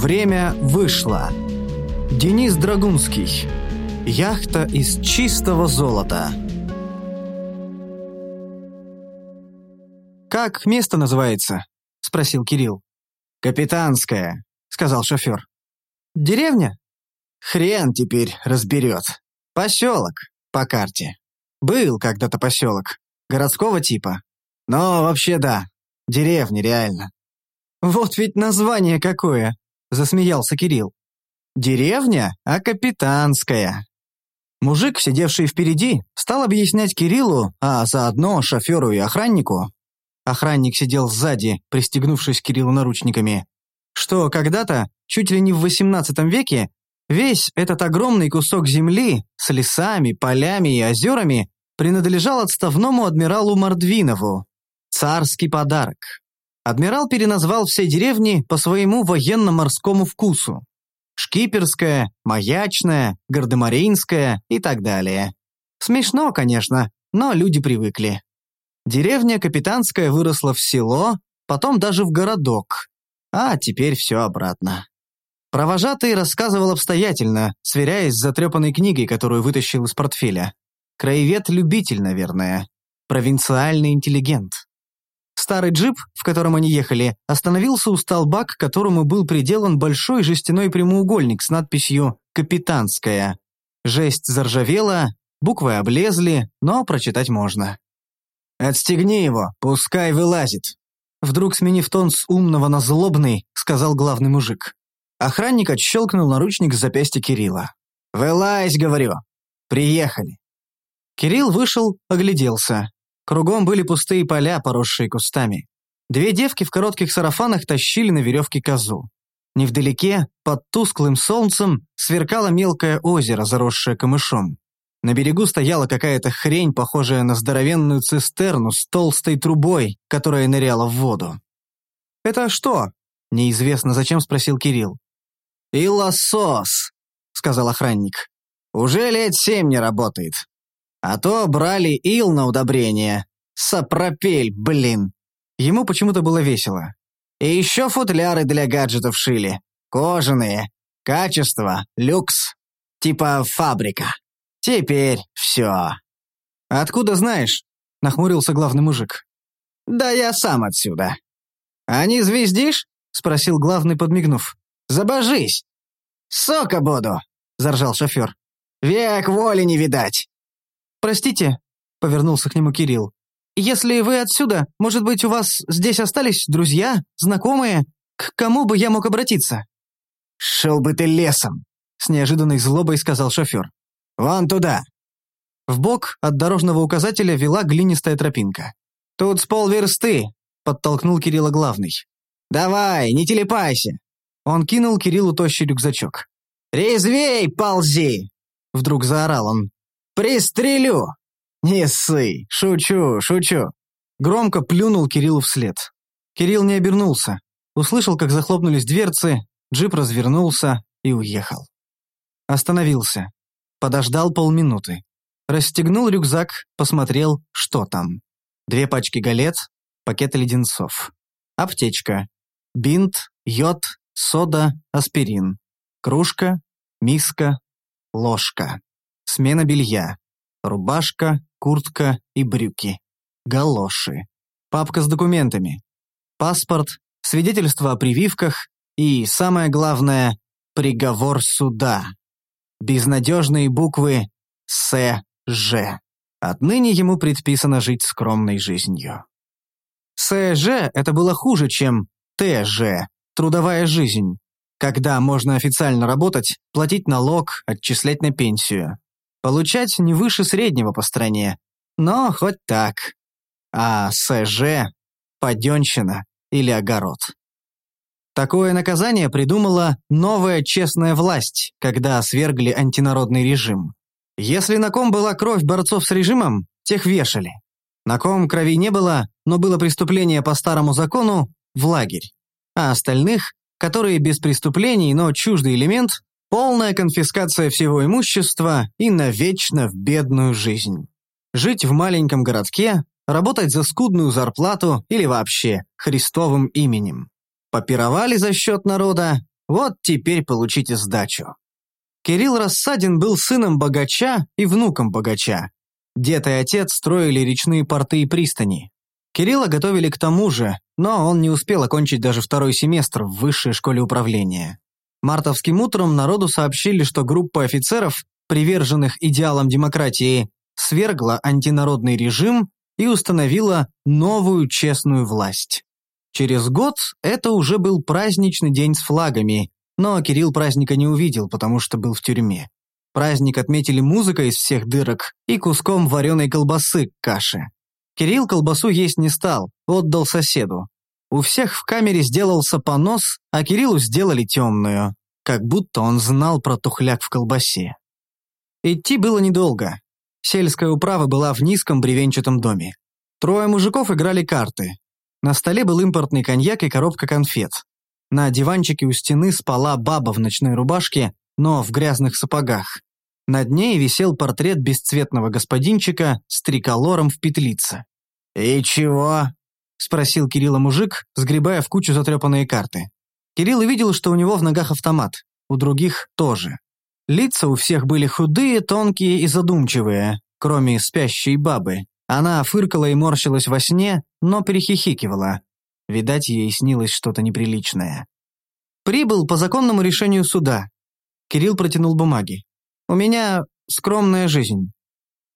Время вышло. Денис Драгунский. Яхта из чистого золота. «Как место называется?» – спросил Кирилл. «Капитанская», – сказал шофер. «Деревня?» «Хрен теперь разберет. Поселок по карте. Был когда-то поселок. Городского типа. Но вообще да. Деревня реально». «Вот ведь название какое!» – засмеялся Кирилл. «Деревня, а капитанская». Мужик, сидевший впереди, стал объяснять Кириллу, а заодно шоферу и охраннику, охранник сидел сзади, пристегнувшись Кириллу наручниками, что когда-то, чуть ли не в XVIII веке, весь этот огромный кусок земли с лесами, полями и озерами принадлежал отставному адмиралу Мордвинову. Царский подарок. Адмирал переназвал все деревни по своему военно-морскому вкусу. Шкиперская, Маячная, Гардемаринская и так далее. Смешно, конечно, но люди привыкли. Деревня Капитанская выросла в село, потом даже в городок. А теперь все обратно. Провожатый рассказывал обстоятельно, сверяясь с затрепанной книгой, которую вытащил из портфеля. Краевед-любитель, наверное. Провинциальный интеллигент. Старый джип, в котором они ехали, остановился у столба, к которому был приделан большой жестяной прямоугольник с надписью «Капитанская». Жесть заржавела, буквы облезли, но прочитать можно. «Отстегни его, пускай вылазит», Вдруг, сменив тон с умного на злобный, сказал главный мужик. Охранник отщелкнул наручник с запястья Кирилла. «Вылазь, говорю! Приехали!» Кирилл вышел, огляделся. Кругом были пустые поля, поросшие кустами. Две девки в коротких сарафанах тащили на веревке козу. Невдалеке, под тусклым солнцем, сверкало мелкое озеро, заросшее камышом. На берегу стояла какая-то хрень, похожая на здоровенную цистерну с толстой трубой, которая ныряла в воду. «Это что?» – неизвестно зачем спросил Кирилл. «Илосос», – сказал охранник. «Уже лет семь не работает. А то брали ил на удобрение. Сапропель, блин. Ему почему-то было весело. И еще футляры для гаджетов шили. Кожаные. Качество, люкс. Типа фабрика. Теперь все. «Откуда знаешь?» — нахмурился главный мужик. «Да я сам отсюда». «А не звездишь?» — спросил главный, подмигнув. «Забожись!» «Сока буду!» — заржал шофер. «Век воли не видать!» «Простите», — повернулся к нему Кирилл. «Если вы отсюда, может быть, у вас здесь остались друзья, знакомые? К кому бы я мог обратиться?» «Шел бы ты лесом», — с неожиданной злобой сказал шофер. «Вон туда». Вбок от дорожного указателя вела глинистая тропинка. «Тут с полверсты», — подтолкнул Кирилла главный. «Давай, не телепайся». Он кинул Кириллу тощий рюкзачок. «Резвей ползи!» — вдруг заорал он. «Пристрелю!» «Не ссы! Шучу, шучу!» Громко плюнул Кириллу вслед. Кирилл не обернулся. Услышал, как захлопнулись дверцы, джип развернулся и уехал. Остановился. Подождал полминуты. Расстегнул рюкзак, посмотрел, что там. Две пачки галет, пакет леденцов. Аптечка. Бинт, йод, сода, аспирин. Кружка, миска, ложка. Смена белья. Рубашка, куртка и брюки. Галоши. Папка с документами. Паспорт, свидетельство о прививках и, самое главное, приговор суда. Безнадежные буквы «С.Ж». Отныне ему предписано жить скромной жизнью. «С.Ж.» — это было хуже, чем «Т.Ж.» — трудовая жизнь, когда можно официально работать, платить налог, отчислять на пенсию. Получать не выше среднего по стране, но хоть так. А СЖ – паденщина или огород. Такое наказание придумала новая честная власть, когда свергли антинародный режим. Если на ком была кровь борцов с режимом, тех вешали. На ком крови не было, но было преступление по старому закону – в лагерь. А остальных, которые без преступлений, но чуждый элемент, Полная конфискация всего имущества и навечно в бедную жизнь. Жить в маленьком городке, работать за скудную зарплату или вообще Христовым именем. Попировали за счет народа, Вот теперь получите сдачу. Кирилл Рассадин был сыном богача и внуком богача. Дед и отец строили речные порты и пристани. Кирилла готовили к тому же, но он не успел окончить даже второй семестр в высшей школе управления. Мартовским утром народу сообщили, что группа офицеров, приверженных идеалам демократии, свергла антинародный режим и установила новую честную власть. Через год это уже был праздничный день с флагами, но Кирилл праздника не увидел, потому что был в тюрьме. Праздник отметили музыкой из всех дырок и куском вареной колбасы к каше. Кирилл колбасу есть не стал, отдал соседу. У всех в камере сделался понос, а Кириллу сделали темную, как будто он знал про тухляк в колбасе. Идти было недолго. Сельская управа была в низком бревенчатом доме. Трое мужиков играли карты. На столе был импортный коньяк и коробка конфет. На диванчике у стены спала баба в ночной рубашке, но в грязных сапогах. Над ней висел портрет бесцветного господинчика с триколором в петлице. «И чего?» – спросил Кирилла мужик, сгребая в кучу затрепанные карты. Кирилл увидел, что у него в ногах автомат, у других тоже. Лица у всех были худые, тонкие и задумчивые, кроме спящей бабы. Она фыркала и морщилась во сне, но перехихикивала. Видать, ей снилось что-то неприличное. Прибыл по законному решению суда. Кирилл протянул бумаги. «У меня скромная жизнь».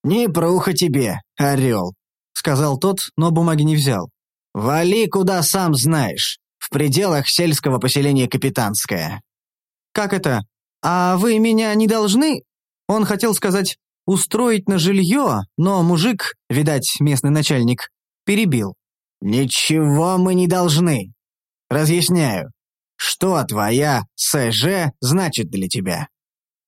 «Не пруха тебе, орел», — сказал тот, но бумаги не взял. «Вали, куда сам знаешь, в пределах сельского поселения Капитанское». «Как это? А вы меня не должны?» Он хотел сказать «устроить на жилье», но мужик, видать, местный начальник, перебил. «Ничего мы не должны. Разъясняю. Что твоя СЖ значит для тебя?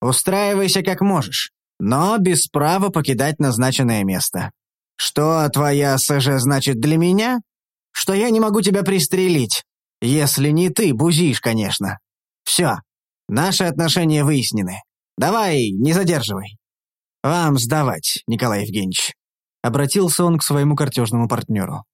Устраивайся как можешь, но без права покидать назначенное место. Что твоя СЖ значит для меня? Что я не могу тебя пристрелить. Если не ты, бузишь, конечно. Все. Наши отношения выяснены. Давай, не задерживай. Вам сдавать, Николай Евгеньевич. Обратился он к своему картежному партнеру.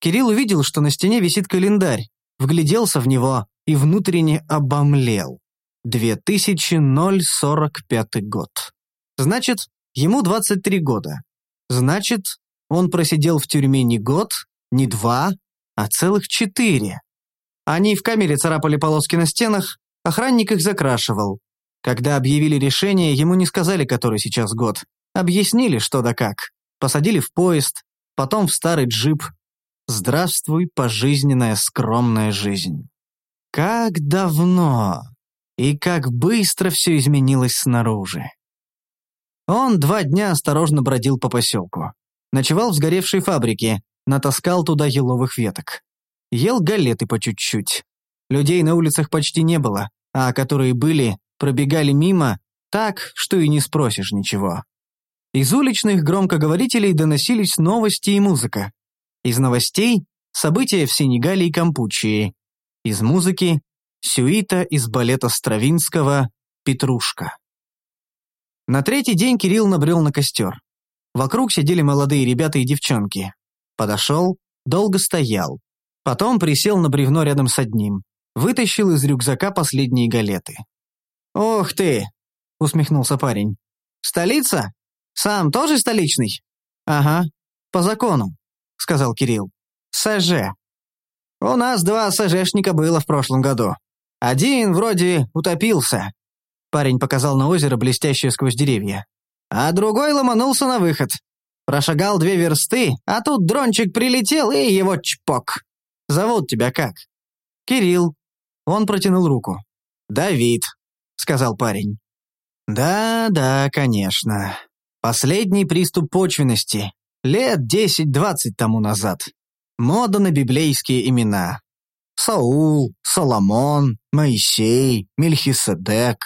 Кирилл увидел, что на стене висит календарь, вгляделся в него и внутренне обомлел. 2045 год. Значит, ему 23 года. Значит, он просидел в тюрьме не год, не два, а целых четыре. Они в камере царапали полоски на стенах, охранник их закрашивал. Когда объявили решение, ему не сказали, который сейчас год. Объяснили, что да как. Посадили в поезд, потом в старый джип, Здравствуй, пожизненная скромная жизнь. Как давно и как быстро все изменилось снаружи. Он два дня осторожно бродил по поселку. Ночевал в сгоревшей фабрике, натаскал туда еловых веток. Ел галеты по чуть-чуть. Людей на улицах почти не было, а которые были, пробегали мимо, так, что и не спросишь ничего. Из уличных громкоговорителей доносились новости и музыка. Из новостей – события в Сенегале и Кампучии. Из музыки – сюита из балета Стравинского «Петрушка». На третий день Кирилл набрел на костер. Вокруг сидели молодые ребята и девчонки. Подошел, долго стоял. Потом присел на бревно рядом с одним. Вытащил из рюкзака последние галеты. «Ох ты!» — усмехнулся парень. «Столица? Сам тоже столичный?» «Ага, по закону. — сказал Кирилл. «СЖ. У нас два СЖшника было в прошлом году. Один вроде утопился». Парень показал на озеро, блестящее сквозь деревья. А другой ломанулся на выход. Прошагал две версты, а тут дрончик прилетел и его чпок. «Зовут тебя как?» «Кирилл». Он протянул руку. «Давид», — сказал парень. «Да, да, конечно. Последний приступ почвенности. Лет десять-двадцать тому назад. Мода на библейские имена. Саул, Соломон, Моисей, Мельхиседек.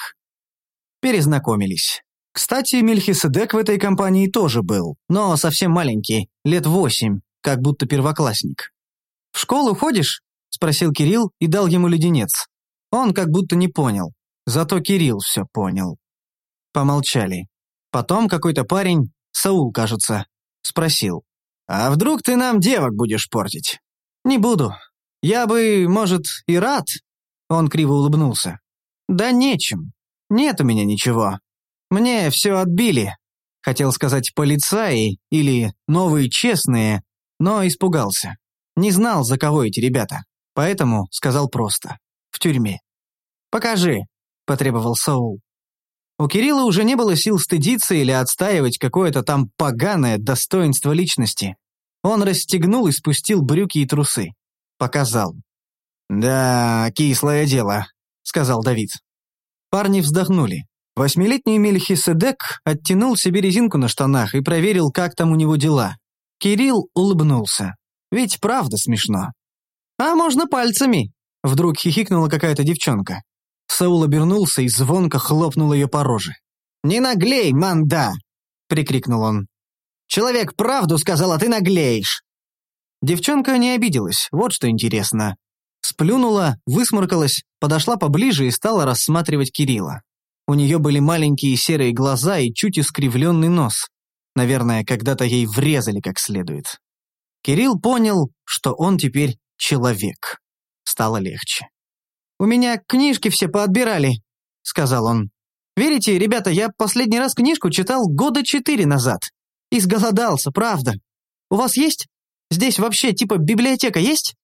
Перезнакомились. Кстати, Мельхиседек в этой компании тоже был, но совсем маленький, лет восемь, как будто первоклассник. «В школу ходишь?» – спросил Кирилл и дал ему леденец. Он как будто не понял, зато Кирилл все понял. Помолчали. Потом какой-то парень, Саул, кажется, Спросил. «А вдруг ты нам девок будешь портить?» «Не буду. Я бы, может, и рад. Он криво улыбнулся. «Да нечем. Нет у меня ничего. Мне все отбили. Хотел сказать полицаи или новые честные, но испугался. Не знал, за кого эти ребята. Поэтому сказал просто. В тюрьме. «Покажи», — потребовал Саул. У Кирилла уже не было сил стыдиться или отстаивать какое-то там поганое достоинство личности. Он расстегнул и спустил брюки и трусы. Показал. «Да, кислое дело», — сказал Давид. Парни вздохнули. Восьмилетний Мельхиседек оттянул себе резинку на штанах и проверил, как там у него дела. Кирилл улыбнулся. Ведь правда смешно. «А можно пальцами?» Вдруг хихикнула какая-то девчонка. Саул обернулся и звонко хлопнул ее по роже. «Не наглей, манда!» — прикрикнул он. «Человек правду сказал, а ты наглеешь!» Девчонка не обиделась, вот что интересно. Сплюнула, высморкалась, подошла поближе и стала рассматривать Кирилла. У нее были маленькие серые глаза и чуть искривленный нос. Наверное, когда-то ей врезали как следует. Кирилл понял, что он теперь человек. Стало легче. «У меня книжки все поотбирали», — сказал он. «Верите, ребята, я последний раз книжку читал года четыре назад. Изголодался, правда. У вас есть? Здесь вообще типа библиотека есть?»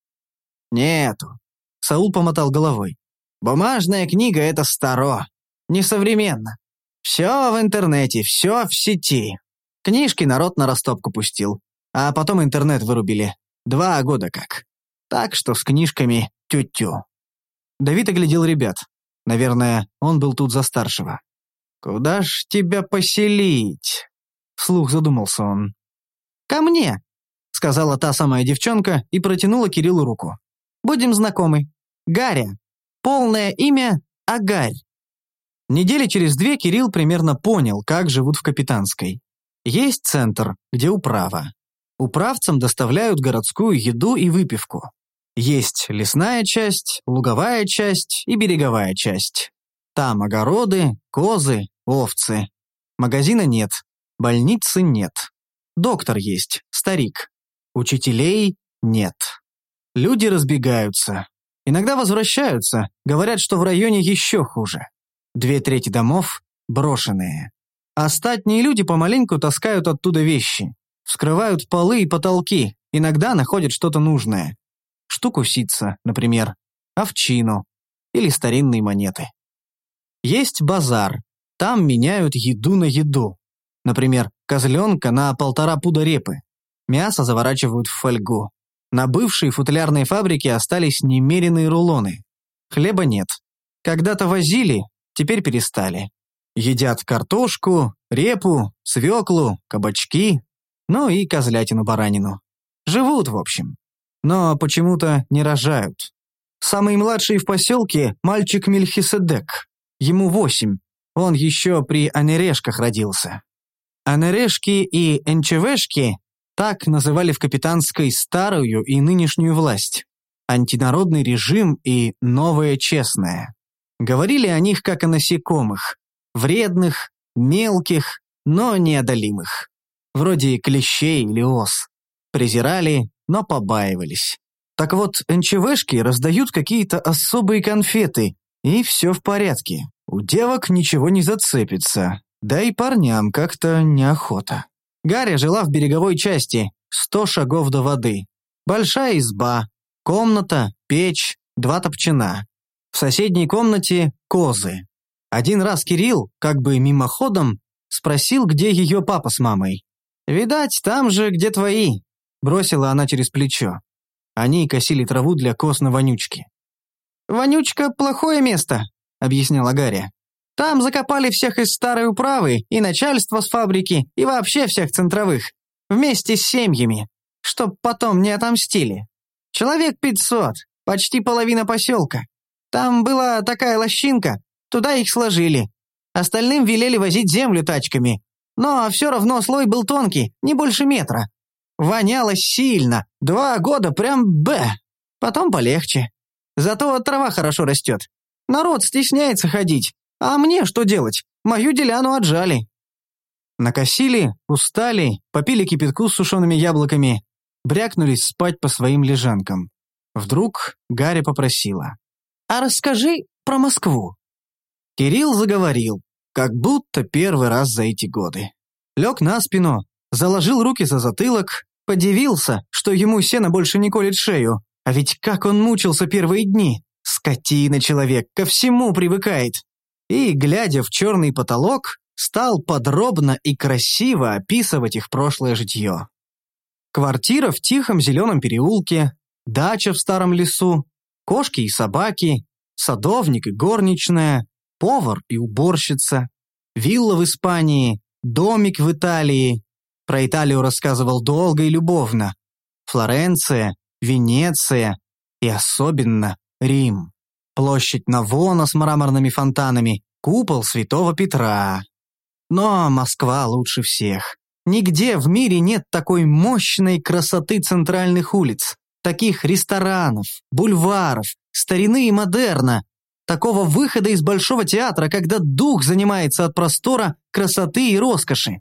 «Нету», — Саул помотал головой. «Бумажная книга — это старо, несовременно. Все в интернете, все в сети. Книжки народ на растопку пустил, а потом интернет вырубили. Два года как. Так что с книжками тю-тю». Давид оглядел ребят. Наверное, он был тут за старшего. «Куда ж тебя поселить?» Вслух задумался он. «Ко мне», — сказала та самая девчонка и протянула Кириллу руку. «Будем знакомы. Гаря. Полное имя — Агарь». Недели через две Кирилл примерно понял, как живут в Капитанской. Есть центр, где управа. Управцам доставляют городскую еду и выпивку. Есть лесная часть, луговая часть и береговая часть. Там огороды, козы, овцы. Магазина нет, больницы нет. Доктор есть, старик. Учителей нет. Люди разбегаются. Иногда возвращаются, говорят, что в районе еще хуже. Две трети домов брошенные. Остатние люди помаленьку таскают оттуда вещи. Вскрывают полы и потолки, иногда находят что-то нужное. Штуку ситца, например, овчину или старинные монеты. Есть базар, там меняют еду на еду. Например, козленка на полтора пуда репы. Мясо заворачивают в фольгу. На бывшей футлярной фабрике остались немеренные рулоны. Хлеба нет. Когда-то возили, теперь перестали. Едят картошку, репу, свеклу, кабачки, ну и козлятину-баранину. Живут, в общем. Но почему-то не рожают. Самый младший в поселке – мальчик Мельхиседек. Ему восемь. Он еще при Анерешках родился. Анерешки и Энчевешки так называли в Капитанской старую и нынешнюю власть. Антинародный режим и новое честное. Говорили о них как о насекомых. Вредных, мелких, но неодолимых вроде клещей или ос. Презирали, но побаивались. Так вот, НЧВшки раздают какие-то особые конфеты, и все в порядке. У девок ничего не зацепится, да и парням как-то неохота. Гаря жила в береговой части, сто шагов до воды. Большая изба, комната, печь, два топчина. В соседней комнате – козы. Один раз Кирилл, как бы мимоходом, спросил, где ее папа с мамой. «Видать, там же, где твои», — бросила она через плечо. Они косили траву для коз на вонючке. «Вонючка — плохое место», — объясняла Гарри. «Там закопали всех из старой управы, и начальство с фабрики, и вообще всех центровых. Вместе с семьями, чтоб потом не отомстили. Человек пятьсот, почти половина поселка. Там была такая лощинка, туда их сложили. Остальным велели возить землю тачками, но все равно слой был тонкий, не больше метра. Воняло сильно, два года прям б. Потом полегче. Зато трава хорошо растет. Народ стесняется ходить. А мне что делать? Мою деляну отжали. Накосили, устали, попили кипятку с сушеными яблоками, брякнулись спать по своим лежанкам. Вдруг Гарри попросила. А расскажи про Москву». Кирилл заговорил, как будто первый раз за эти годы. Лег на спину, заложил руки за затылок, подивился, что ему сено больше не колет шею, а ведь как он мучился первые дни. Скотина человек, ко всему привыкает. И, глядя в черный потолок, стал подробно и красиво описывать их прошлое житье. Квартира в тихом зеленом переулке, дача в старом лесу, кошки и собаки, садовник и горничная, повар и уборщица, вилла в Испании, домик в Италии. Про Италию рассказывал долго и любовно. Флоренция, Венеция и особенно Рим. Площадь Навона с мраморными фонтанами, купол Святого Петра. Но Москва лучше всех. Нигде в мире нет такой мощной красоты центральных улиц, таких ресторанов, бульваров, старины и модерна, такого выхода из Большого театра, когда дух занимается от простора, красоты и роскоши.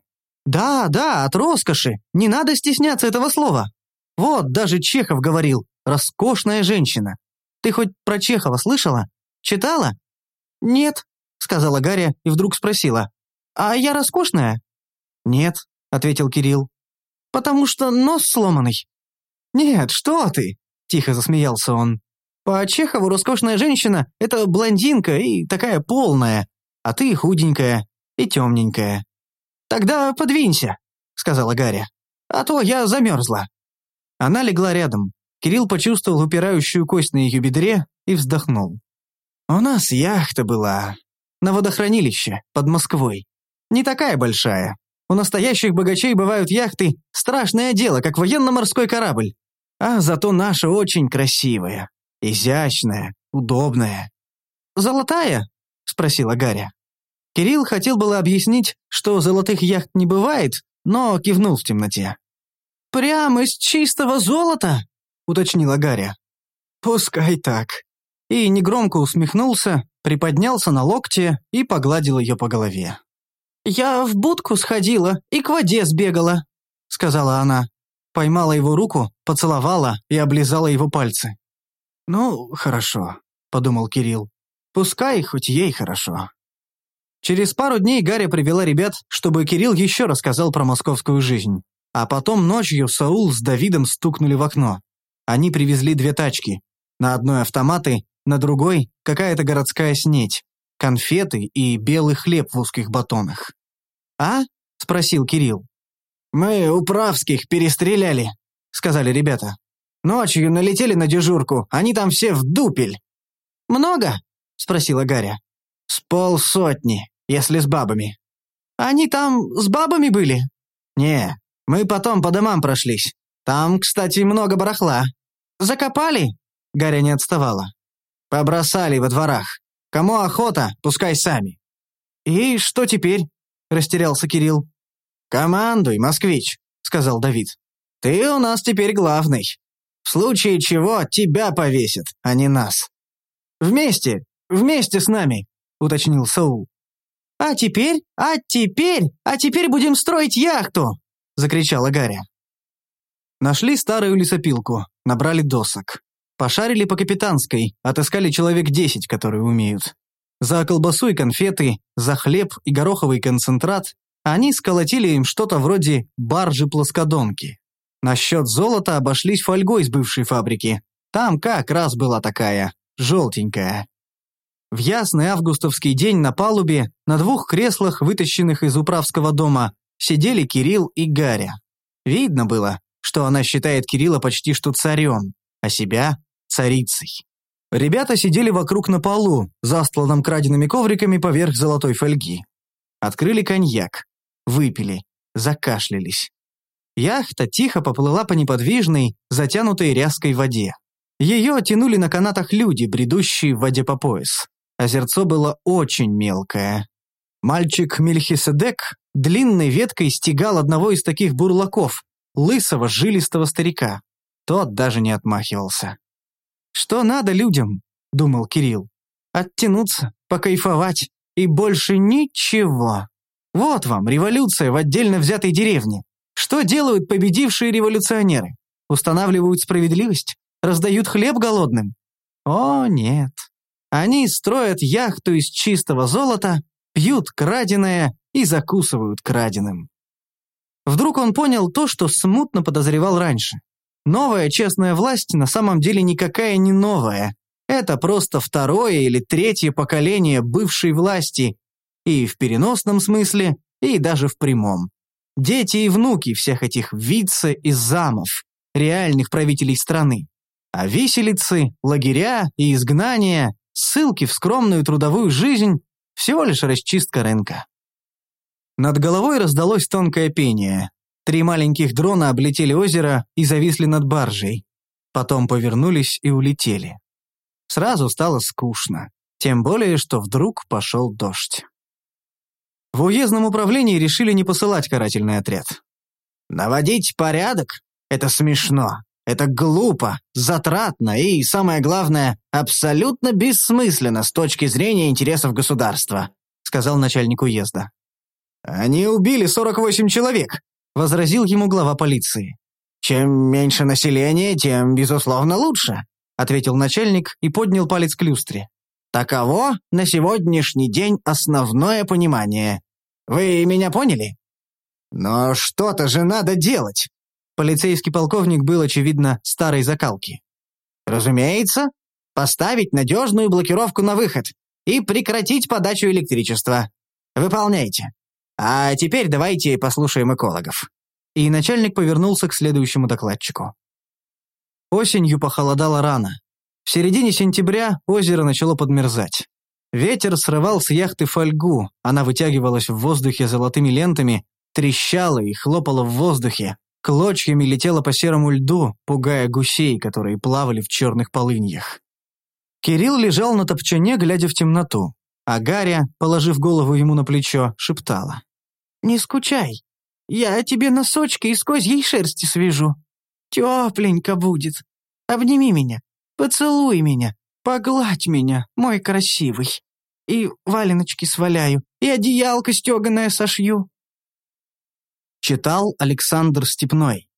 Да, да, от роскоши. Не надо стесняться этого слова. Вот, даже Чехов говорил «роскошная женщина». Ты хоть про Чехова слышала? Читала? Нет, сказала Гаря и вдруг спросила. А я роскошная? Нет, ответил Кирилл. Потому что нос сломанный. Нет, что ты? Тихо засмеялся он. По Чехову роскошная женщина – это блондинка и такая полная, а ты худенькая и темненькая. «Тогда подвинься», – сказала Гаря. «А то я замерзла». Она легла рядом. Кирилл почувствовал упирающую кость на ее бедре и вздохнул. «У нас яхта была. На водохранилище, под Москвой. Не такая большая. У настоящих богачей бывают яхты – страшное дело, как военно-морской корабль. А зато наша очень красивая, изящная, удобная». «Золотая?» – спросила Гаря. Кирилл хотел было объяснить, что золотых яхт не бывает, но кивнул в темноте. «Прямо из чистого золота?» — уточнила Гаря. «Пускай так». И негромко усмехнулся, приподнялся на локте и погладил ее по голове. «Я в будку сходила и к воде сбегала», — сказала она. Поймала его руку, поцеловала и облизала его пальцы. «Ну, хорошо», — подумал Кирилл. «Пускай хоть ей хорошо». Через пару дней Гарри привела ребят, чтобы Кирилл еще рассказал про московскую жизнь. А потом ночью Саул с Давидом стукнули в окно. Они привезли две тачки. На одной автоматы, на другой какая-то городская снеть. Конфеты и белый хлеб в узких батонах. «А?» – спросил Кирилл. «Мы у Правских перестреляли», – сказали ребята. «Ночью налетели на дежурку, они там все в дупель». «Много?» – спросила Гаря. «С полсотни, если с бабами». «Они там с бабами были?» «Не, мы потом по домам прошлись. Там, кстати, много барахла. Закопали?» Гаря не отставала. «Побросали во дворах. Кому охота, пускай сами». «И что теперь?» – растерялся Кирилл. «Командуй, москвич», – сказал Давид. «Ты у нас теперь главный. В случае чего тебя повесят, а не нас». «Вместе, вместе с нами», – уточнил Саул. «А теперь, а теперь, а теперь будем строить яхту!» – закричала Гарри. Нашли старую лесопилку, набрали досок. Пошарили по капитанской, отыскали человек десять, которые умеют. За колбасу и конфеты, за хлеб и гороховый концентрат они сколотили им что-то вроде баржи-плоскодонки. Насчет золота обошлись фольгой с бывшей фабрики. Там как раз была такая, желтенькая. В ясный августовский день на палубе, на двух креслах, вытащенных из управского дома, сидели Кирилл и Гаря. Видно было, что она считает Кирилла почти что царем, а себя – царицей. Ребята сидели вокруг на полу, застланном краденными ковриками поверх золотой фольги. Открыли коньяк, выпили, закашлялись. Яхта тихо поплыла по неподвижной, затянутой ряской воде. Ее тянули на канатах люди, бредущие в воде по пояс. Озерцо было очень мелкое. Мальчик Мельхиседек длинной веткой стегал одного из таких бурлаков, лысого, жилистого старика. Тот даже не отмахивался. «Что надо людям?» – думал Кирилл. «Оттянуться, покайфовать и больше ничего. Вот вам революция в отдельно взятой деревне. Что делают победившие революционеры? Устанавливают справедливость? Раздают хлеб голодным? О, нет. Они строят яхту из чистого золота, пьют краденое и закусывают краденым. Вдруг он понял то, что смутно подозревал раньше. Новая честная власть на самом деле никакая не новая. Это просто второе или третье поколение бывшей власти, и в переносном смысле, и даже в прямом. Дети и внуки всех этих вице и замов, реальных правителей страны. А виселицы, лагеря и изгнания, ссылки в скромную трудовую жизнь – всего лишь расчистка рынка. Над головой раздалось тонкое пение. Три маленьких дрона облетели озеро и зависли над баржей. Потом повернулись и улетели. Сразу стало скучно. Тем более, что вдруг пошел дождь. В уездном управлении решили не посылать карательный отряд. «Наводить порядок? Это смешно. Это глупо, затратно и, самое главное, абсолютно бессмысленно с точки зрения интересов государства», сказал начальник уезда. «Они убили 48 человек», — возразил ему глава полиции. «Чем меньше населения, тем, безусловно, лучше», — ответил начальник и поднял палец к люстре. «Таково на сегодняшний день основное понимание. Вы меня поняли?» «Но что-то же надо делать!» Полицейский полковник был, очевидно, старой закалки. «Разумеется, поставить надежную блокировку на выход и прекратить подачу электричества. Выполняйте. А теперь давайте послушаем экологов». И начальник повернулся к следующему докладчику. Осенью похолодало рано. В середине сентября озеро начало подмерзать. Ветер срывал с яхты фольгу, она вытягивалась в воздухе золотыми лентами, трещала и хлопала в воздухе, клочьями летела по серому льду, пугая гусей, которые плавали в черных полыньях. Кирилл лежал на топчане, глядя в темноту, а Гаря, положив голову ему на плечо, шептала. «Не скучай. Я тебе носочки из козьей шерсти свяжу. Тепленько будет. Обними меня, поцелуй меня, погладь меня, мой красивый. И валеночки сваляю, и одеялко стеганое сошью». Читал Александр Степной.